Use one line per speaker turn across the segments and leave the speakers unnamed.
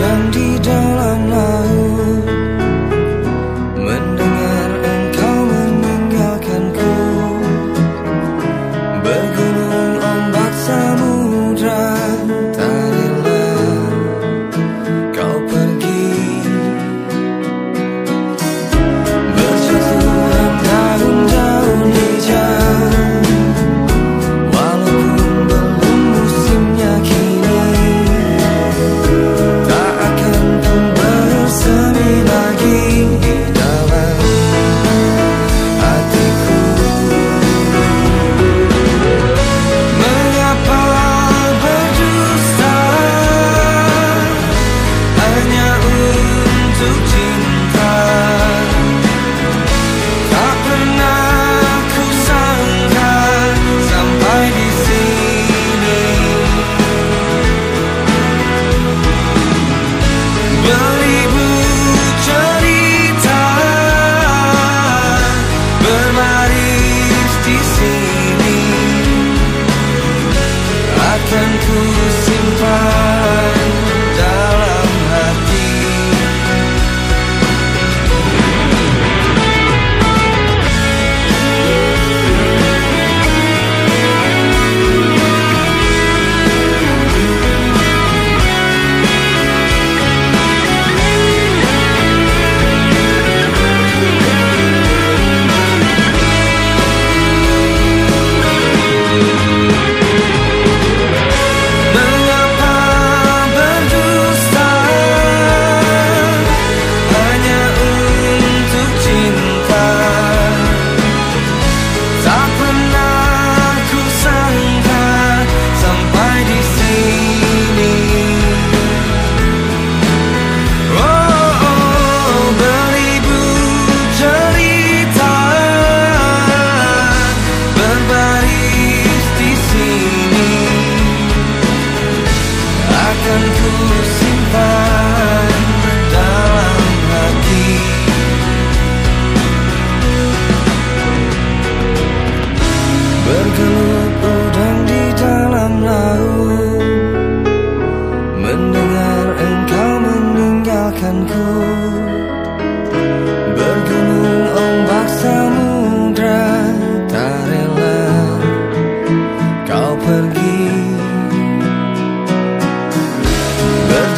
当地。di sini. Akan ku and who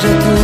że tu